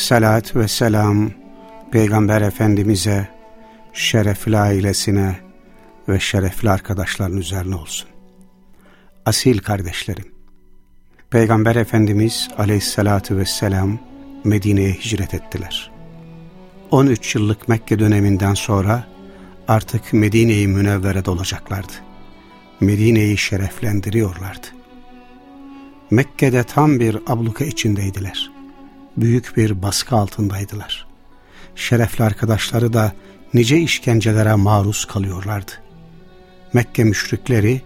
Salat ve selam Peygamber Efendimiz'e, şerefli ailesine ve şerefli arkadaşların üzerine olsun. Asil kardeşlerim, Peygamber Efendimiz aleyhissalatu vesselam Medine'ye hicret ettiler. 13 yıllık Mekke döneminden sonra artık Medine-i Münevvere'de olacaklardı. Medine'yi şereflendiriyorlardı. Mekke'de tam bir abluka içindeydiler. Büyük bir baskı altındaydılar. Şerefli arkadaşları da nice işkencelere maruz kalıyorlardı. Mekke müşrikleri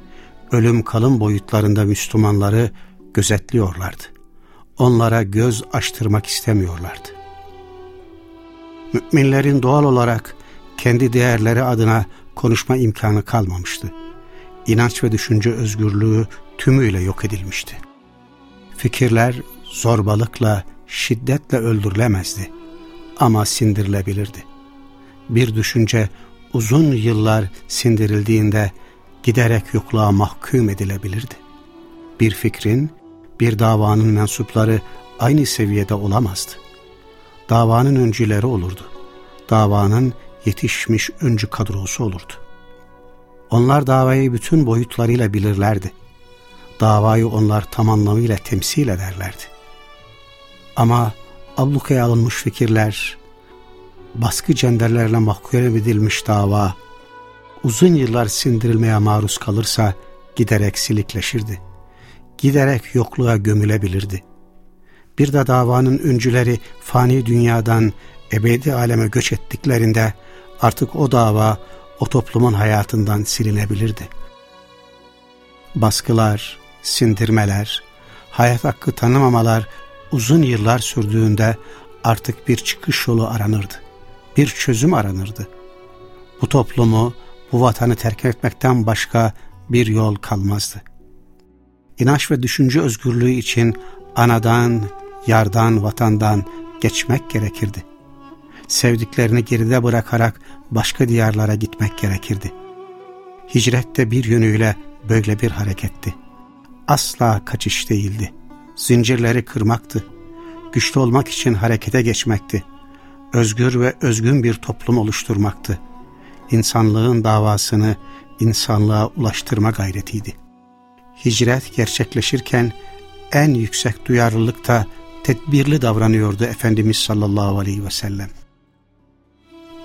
ölüm kalım boyutlarında Müslümanları gözetliyorlardı. Onlara göz açtırmak istemiyorlardı. Müminlerin doğal olarak kendi değerleri adına konuşma imkanı kalmamıştı. İnanç ve düşünce özgürlüğü tümüyle yok edilmişti. Fikirler zorbalıkla, şiddetle öldürülemezdi ama sindirilebilirdi. Bir düşünce uzun yıllar sindirildiğinde giderek yokluğa mahkum edilebilirdi. Bir fikrin, bir davanın mensupları aynı seviyede olamazdı. Davanın öncüleri olurdu. Davanın yetişmiş öncü kadrosu olurdu. Onlar davayı bütün boyutlarıyla bilirlerdi. Davayı onlar tam anlamıyla temsil ederlerdi. Ama ablukaya alınmış fikirler, baskı cenderlerle mahkum edilmiş dava, uzun yıllar sindirilmeye maruz kalırsa giderek silikleşirdi. Giderek yokluğa gömülebilirdi. Bir de davanın öncüleri fani dünyadan ebedi aleme göç ettiklerinde artık o dava o toplumun hayatından silinebilirdi. Baskılar, sindirmeler, hayat hakkı tanımamalar uzun yıllar sürdüğünde artık bir çıkış yolu aranırdı. Bir çözüm aranırdı. Bu toplumu, bu vatanı terk etmekten başka bir yol kalmazdı. İnanç ve düşünce özgürlüğü için anadan, yardan, vatandan geçmek gerekirdi. Sevdiklerini geride bırakarak başka diyarlara gitmek gerekirdi. Hicret de bir yönüyle böyle bir hareketti. Asla kaçış değildi. Zincirleri kırmaktı. Güçlü olmak için harekete geçmekti. Özgür ve özgün bir toplum oluşturmaktı. İnsanlığın davasını insanlığa ulaştırma gayretiydi. Hicret gerçekleşirken en yüksek duyarlılıkta tedbirli davranıyordu Efendimiz sallallahu aleyhi ve sellem.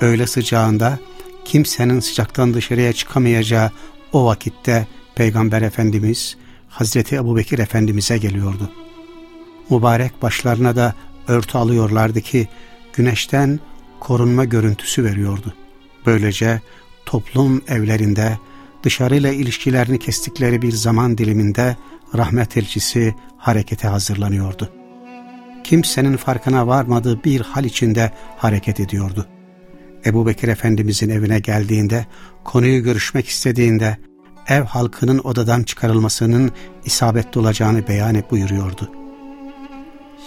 Öğle sıcağında kimsenin sıcaktan dışarıya çıkamayacağı o vakitte Peygamber Efendimiz Hazreti Ebu Bekir Efendimiz'e geliyordu. Mübarek başlarına da örtü alıyorlardı ki güneşten korunma görüntüsü veriyordu. Böylece toplum evlerinde dışarıyla ilişkilerini kestikleri bir zaman diliminde rahmet elçisi harekete hazırlanıyordu. Kimsenin farkına varmadığı bir hal içinde hareket ediyordu. Ebu Bekir Efendimizin evine geldiğinde, konuyu görüşmek istediğinde, ev halkının odadan çıkarılmasının isabetli olacağını beyan buyuruyordu.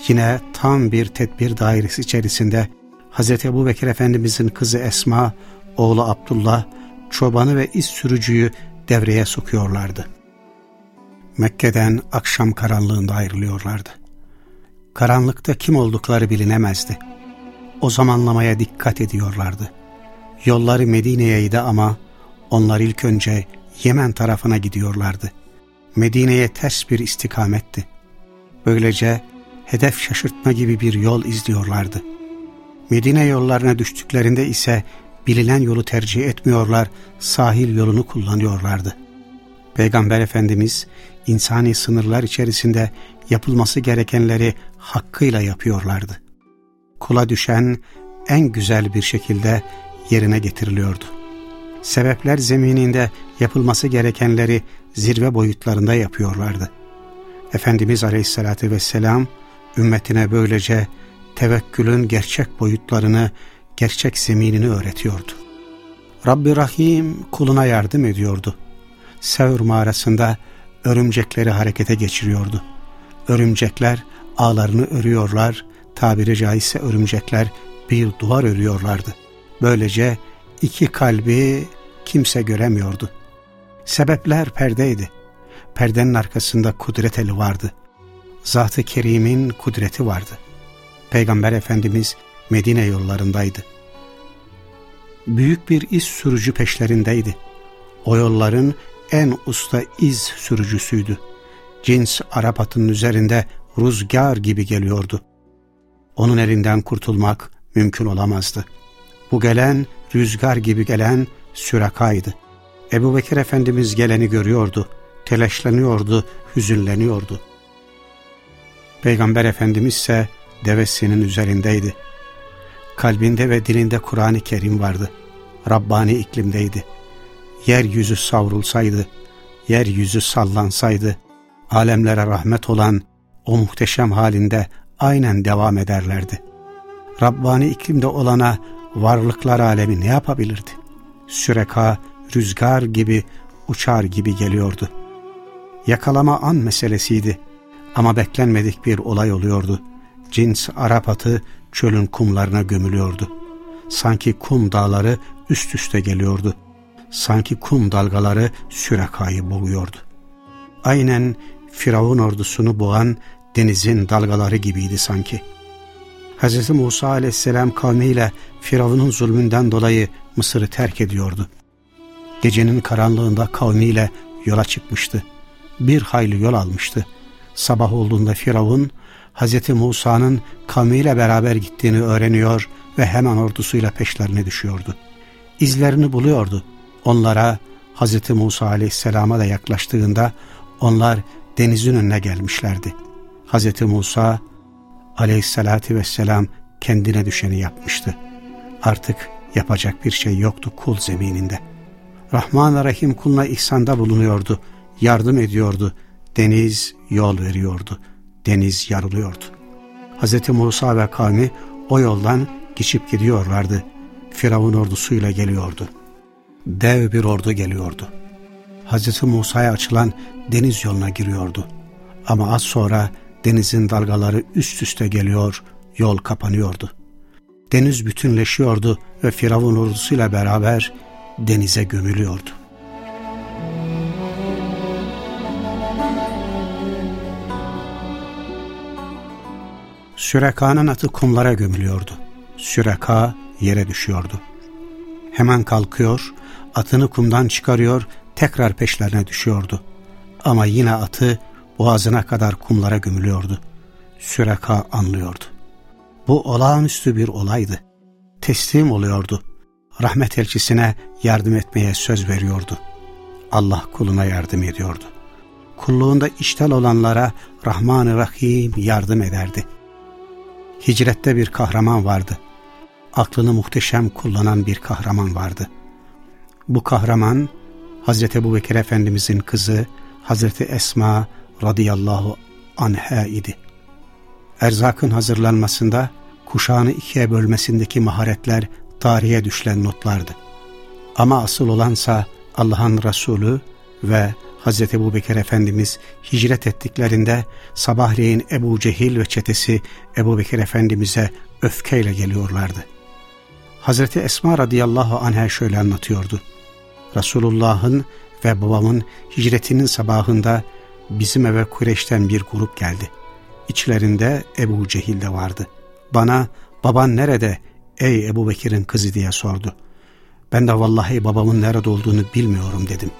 Yine tam bir tedbir dairesi içerisinde Hz. Ebu Bekir Efendimizin kızı Esma, oğlu Abdullah, çobanı ve iz sürücüyü devreye sokuyorlardı. Mekke'den akşam karanlığında ayrılıyorlardı. Karanlıkta kim oldukları bilinemezdi o zamanlamaya dikkat ediyorlardı. Yolları Medine'yeydi ama onlar ilk önce Yemen tarafına gidiyorlardı. Medine'ye ters bir istikametti. Böylece hedef şaşırtma gibi bir yol izliyorlardı. Medine yollarına düştüklerinde ise bilinen yolu tercih etmiyorlar, sahil yolunu kullanıyorlardı. Peygamber Efendimiz insani sınırlar içerisinde yapılması gerekenleri hakkıyla yapıyorlardı kula düşen en güzel bir şekilde yerine getiriliyordu. Sebepler zemininde yapılması gerekenleri zirve boyutlarında yapıyorlardı. Efendimiz Aleyhisselatü Vesselam ümmetine böylece tevekkülün gerçek boyutlarını, gerçek zeminini öğretiyordu. Rabbi Rahim kuluna yardım ediyordu. Sevr mağarasında örümcekleri harekete geçiriyordu. Örümcekler ağlarını örüyorlar, tabiri caizse örümcekler bir duvar örüyorlardı. Böylece iki kalbi kimse göremiyordu. Sebepler perdeydi. Perdenin arkasında kudret eli vardı. Zat-ı Kerim'in kudreti vardı. Peygamber Efendimiz Medine yollarındaydı. Büyük bir iz sürücü peşlerindeydi. O yolların en usta iz sürücüsüydü. Cins Arap atının üzerinde rüzgar gibi geliyordu. Onun elinden kurtulmak mümkün olamazdı. Bu gelen rüzgar gibi gelen sürakaydı. Ebu Bekir Efendimiz geleni görüyordu, telaşlanıyordu, hüzünleniyordu. Peygamber Efendimiz ise devesinin üzerindeydi. Kalbinde ve dilinde Kur'an-ı Kerim vardı. Rabbani iklimdeydi. Yeryüzü savrulsaydı, yeryüzü sallansaydı, alemlere rahmet olan o muhteşem halinde aynen devam ederlerdi. Rabbani iklimde olana varlıklar alemi ne yapabilirdi? Süreka, rüzgar gibi, uçar gibi geliyordu. Yakalama an meselesiydi ama beklenmedik bir olay oluyordu. Cins Arap atı çölün kumlarına gömülüyordu. Sanki kum dağları üst üste geliyordu. Sanki kum dalgaları sürekayı boğuyordu. Aynen Firavun ordusunu boğan denizin dalgaları gibiydi sanki. Hz. Musa aleyhisselam kavmiyle Firavun'un zulmünden dolayı Mısır'ı terk ediyordu. Gecenin karanlığında kavmiyle yola çıkmıştı. Bir hayli yol almıştı. Sabah olduğunda Firavun, Hz. Musa'nın kavmiyle beraber gittiğini öğreniyor ve hemen ordusuyla peşlerine düşüyordu. İzlerini buluyordu. Onlara Hz. Musa aleyhisselama da yaklaştığında onlar denizin önüne gelmişlerdi. Hz. Musa aleyhissalatü vesselam kendine düşeni yapmıştı. Artık yapacak bir şey yoktu kul zemininde. Rahman ve Rahim kuluna ihsanda bulunuyordu, yardım ediyordu. Deniz yol veriyordu, deniz yarılıyordu. Hz. Musa ve kavmi o yoldan geçip gidiyorlardı. Firavun ordusuyla geliyordu. Dev bir ordu geliyordu. Hz. Musa'ya açılan deniz yoluna giriyordu. Ama az sonra denizin dalgaları üst üste geliyor, yol kapanıyordu. Deniz bütünleşiyordu ve Firavun ordusuyla beraber denize gömülüyordu. Süreka'nın atı kumlara gömülüyordu. Süreka yere düşüyordu. Hemen kalkıyor, atını kumdan çıkarıyor, tekrar peşlerine düşüyordu. Ama yine atı boğazına kadar kumlara gömülüyordu. Süreka anlıyordu. Bu olağanüstü bir olaydı. Teslim oluyordu. Rahmet elçisine yardım etmeye söz veriyordu. Allah kuluna yardım ediyordu. Kulluğunda iştal olanlara Rahman-ı Rahim yardım ederdi. Hicrette bir kahraman vardı. Aklını muhteşem kullanan bir kahraman vardı. Bu kahraman Hazreti Ebu Bekir Efendimizin kızı Hazreti Esma radıyallahu anha idi. Erzakın hazırlanmasında kuşağını ikiye bölmesindeki maharetler tarihe düşlen notlardı. Ama asıl olansa Allah'ın Resulü ve Hz. Ebu Bekir Efendimiz hicret ettiklerinde sabahleyin Ebu Cehil ve çetesi Ebu Bekir Efendimiz'e öfkeyle geliyorlardı. Hazreti Esma radıyallahu anh'a şöyle anlatıyordu. Resulullah'ın ve babamın hicretinin sabahında bizim eve Kureyş'ten bir grup geldi. İçlerinde Ebu Cehil de vardı. Bana baban nerede ey Ebu Bekir'in kızı diye sordu. Ben de vallahi babamın nerede olduğunu bilmiyorum dedim.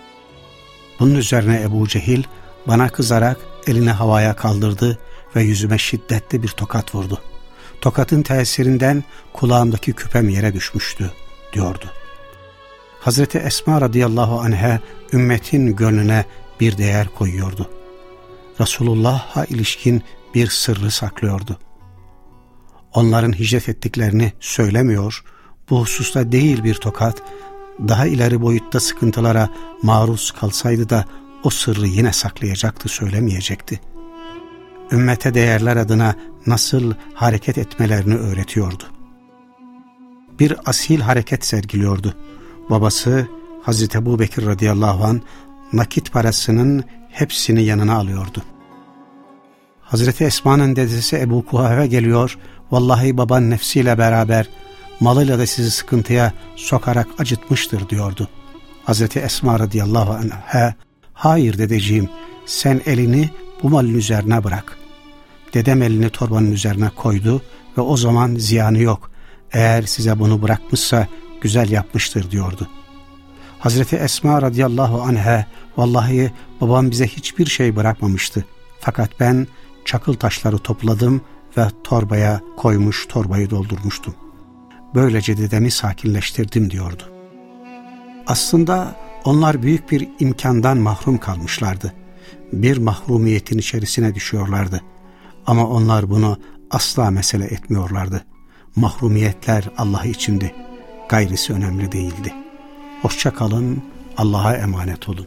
Bunun üzerine Ebu Cehil bana kızarak elini havaya kaldırdı ve yüzüme şiddetli bir tokat vurdu. Tokatın tesirinden kulağımdaki küpem yere düşmüştü diyordu. Hazreti Esma radıyallahu anh'e ümmetin gönlüne bir değer koyuyordu. Resulullah'a ilişkin bir sırrı saklıyordu. Onların hicret ettiklerini söylemiyor, bu hususta değil bir tokat, daha ileri boyutta sıkıntılara maruz kalsaydı da o sırrı yine saklayacaktı, söylemeyecekti. ümmete değerler adına nasıl hareket etmelerini öğretiyordu. Bir asil hareket sergiliyordu. Babası Hazreti Ebu Bekir radıyallahu an nakit parasının hepsini yanına alıyordu. Hazreti Esma'nın dedesi Ebu Kuhafe geliyor, vallahi baban nefsiyle beraber malıyla da sizi sıkıntıya sokarak acıtmıştır diyordu. Hazreti Esma radıyallahu anh'a, hayır dedeciğim sen elini bu malın üzerine bırak. Dedem elini torbanın üzerine koydu ve o zaman ziyanı yok. Eğer size bunu bırakmışsa güzel yapmıştır diyordu. Hazreti Esma radıyallahu anh'a vallahi babam bize hiçbir şey bırakmamıştı. Fakat ben çakıl taşları topladım ve torbaya koymuş torbayı doldurmuştum. Böylece dedemi sakinleştirdim diyordu. Aslında onlar büyük bir imkandan mahrum kalmışlardı. Bir mahrumiyetin içerisine düşüyorlardı. Ama onlar bunu asla mesele etmiyorlardı. Mahrumiyetler Allah içindi. Gayrisi önemli değildi. Hoşça kalın, Allah'a emanet olun.